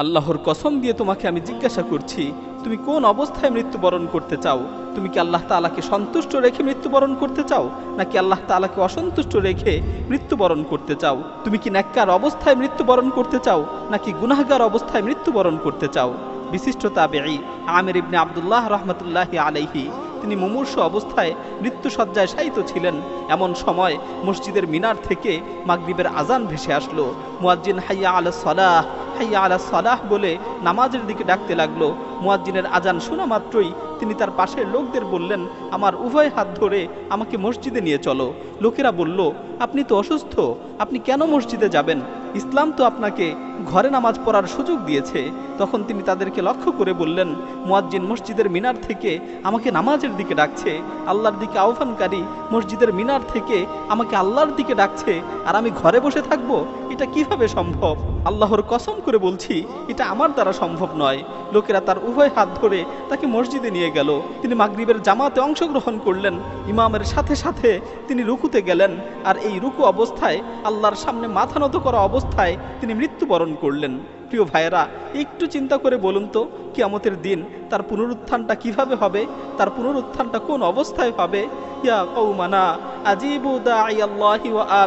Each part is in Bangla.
আল্লাহর কসম দিয়ে তোমাকে আমি জিজ্ঞাসা করছি, তুমি কোন অবস্থায় মৃত্যুবরণ করতে চাও? তুমি কি আল্লাহ তাআলাকে সন্তুষ্ট রেখে মৃত্যুবরণ করতে চাও? নাকি আল্লাহ তাআলাকে অসন্তুষ্ট রেখে মৃত্যুবরণ করতে চাও? তুমি কি ন্যাক্কার অবস্থায় মৃত্যুবরণ করতে চাও? নাকি গুনাহগার অবস্থায় মৃত্যুবরণ করতে চাও? বিশিষ্ট তাবেঈ আমির ইবনে আব্দুল্লাহ রহমতুল্লাহি আলাইহি, তিনি মুমূর্ষ অবস্থায় মৃত্যুসজ্জায় শায়িত ছিলেন। এমন সময় মসজিদের মিনার থেকে মাগরিবের আজান ভেসে আসলো। মুয়াজ্জিন হাইয়া আল সলাহ হাইয়া আলা সলাহ বলে নামাজের দিকে ডাকতে লাগল। মুয়াজ্জিনের আজান শোনা মাত্রই তিনি তার পাশের লোকদের বললেন, আমার উভয় হাত ধরে আমাকে মসজিদে নিয়ে চলো। লোকেরা বলল, আপনি তো অসুস্থ, আপনি কেন মসজিদে যাবেন? ইসলাম তো আপনাকে ঘরে নামাজ পড়ার সুযোগ দিয়েছে। তখন তিনি তাদেরকে লক্ষ্য করে বললেন, মুয়াজ্জিন মসজিদের মিনার থেকে আমাকে নামাজের দিকে ডাকছে, আল্লাহর দিকে আহ্বানকারী মসজিদের মিনার থেকে আমাকে আল্লাহর দিকে ডাকছে, আর আমি ঘরে বসে থাকব? এটা কীভাবে সম্ভব? আল্লাহর কসম করে বলছি, এটা আমার দ্বারা সম্ভব নয়। লোকেরা তার উভয় হাত ধরে তাকে মসজিদে নিয়ে গেল। তিনি মাগরিবের জামাতে অংশগ্রহণ করলেন। ইমামের সাথে সাথে তিনি রুকুতে গেলেন। আর এই রুকু অবস্থায়, আল্লাহর সামনে মাথা নত করা অবস্থায় তিনি মৃত্যুবরণ করলেন। প্রিয় ভাইয়েরা, একটু চিন্তা করে বলুন তো, কিয়ামতের দিন তার পুনরুত্থানটা কীভাবে হবে? তার পুনরুত্থানটা কোন অবস্থায় হবে? ইয়া কৌমানা আজিবু দাইয়াল্লাহি ওয়া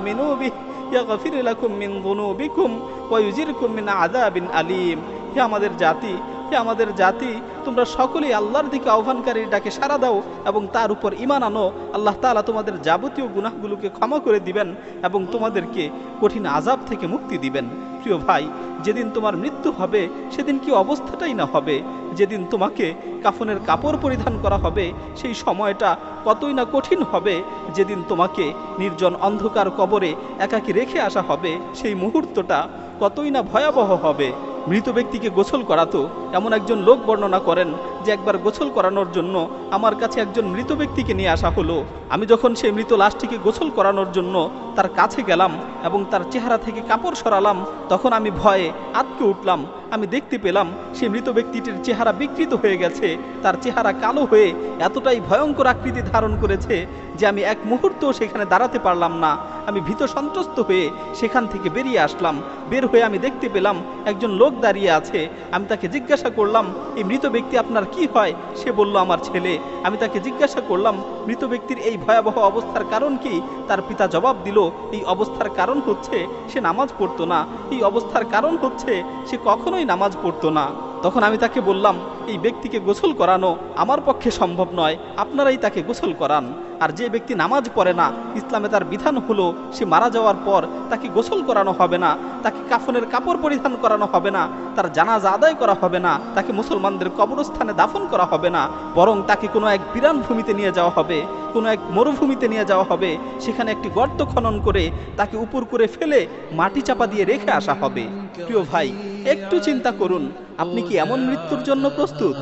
ইয়াগফির লাকুম মিন যুনুবিকুম ওয়া ইউজিরকুম মিন আযাবিন আলীম হে আমাদের জাতি হে আমাদের জাতি, তোমরা সকলেই আল্লাহর দিকে আহ্বানকারীর ডাকে সাড়া দাও এবং তার উপর ইমান আনো। আল্লাহ তালা তোমাদের যাবতীয় গুনাহগুলোকে ক্ষমা করে দিবেন এবং তোমাদেরকে কঠিন আজাব থেকে মুক্তি দিবেন। প্রিয় ভাই, যেদিন তোমার মৃত্যু হবে, সেদিন কি অবস্থাটাই না হবে? যেদিন তোমাকে কাফনের কাপড় পরিধান করা হবে, সেই সময়টা কতই না কঠিন হবে? যেদিন তোমাকে নির্জন অন্ধকার কবরে একাকি রেখে আসা হবে, সেই মুহূর্তটা কতই না ভয়াবহ হবে? মৃত ব্যক্তিকে গোসল করাতো এমন একজন লোক বর্ণনা করেন যে একবার গোসল করানোর জন্য আমার কাছে একজন মৃত ব্যক্তিকে নিয়ে আসা হলো। আমি যখন সেই মৃত লাশটিকে গোসল করানোর জন্য তার কাছে গেলাম এবং তার চেহারা থেকে কাপড় সরালাম, তখন আমি ভয়ে আতকে উঠলাম। আমি দেখতে পেলাম সেই মৃত ব্যক্তিটির চেহারা বিকৃত হয়ে গেছে। তার চেহারা কালো হয়ে এতটাই ভয়ঙ্কর আকৃতি ধারণ করেছে যে আমি এক মুহূর্তও সেখানে দাঁড়াতে পারলাম না। আমি ভীত সন্ত্রস্ত হয়ে সেখান থেকে বেরিয়ে আসলাম। বের হয়ে আমি দেখতে পেলাম একজন লোক দাঁড়িয়ে আছে। আমি তাকে জিজ্ঞাসা করলাম, এই মৃত ব্যক্তি আপনার কি হয়? সে বলল, আমার ছেলে। আমি তাকে জিজ্ঞাসা করলাম, মৃত ব্যক্তির এই ভয়াবহ অবস্থার কারণ কি? তার পিতা জবাব দিল, এই অবস্থার কারণ হচ্ছে, সে নামাজ পড়তো না। এই অবস্থার কারণ হচ্ছে, সে কখনোই নামাজ পড়তো না। তখন আমি তাকে বললাম এই ব্যক্তিকে গোসল করানো আমার পক্ষে সম্ভব নয়, আপনারাই তাকে গোসল করান। আর যে ব্যক্তি নামাজ পড়ে না, ইসলামে তার বিধান হলো, সে মারা যাওয়ার পর তাকে গোসল করানো হবে না, তাকে কাফনের কাপড় পরিধান করানো হবে না, তার জানাজা আদায় করা হবে না, তাকে মুসলমানদের কবরস্থানে দাফন করা হবে না, বরং তাকে কোনো এক বিরান ভূমিতে নিয়ে যাওয়া হবে, কোনো এক মরুভূমিতে নিয়ে যাওয়া হবে, সেখানে একটি গর্ত খনন করে তাকে উপর করে ফেলে মাটি চাপা দিয়ে রেখে আসা হবে। প্রিয় ভাই, একটু চিন্তা করুন আপনি কি এমন মৃত্যুর জন্য প্রস্তুত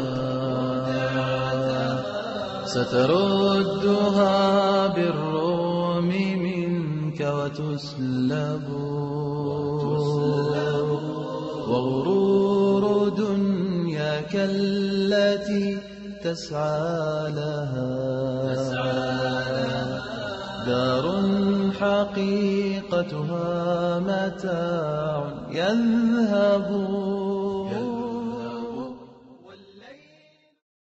ستردها بالروم منك وتسلب وغرور دنياك التي تسعى لها دار حقيقتها متاع يذهب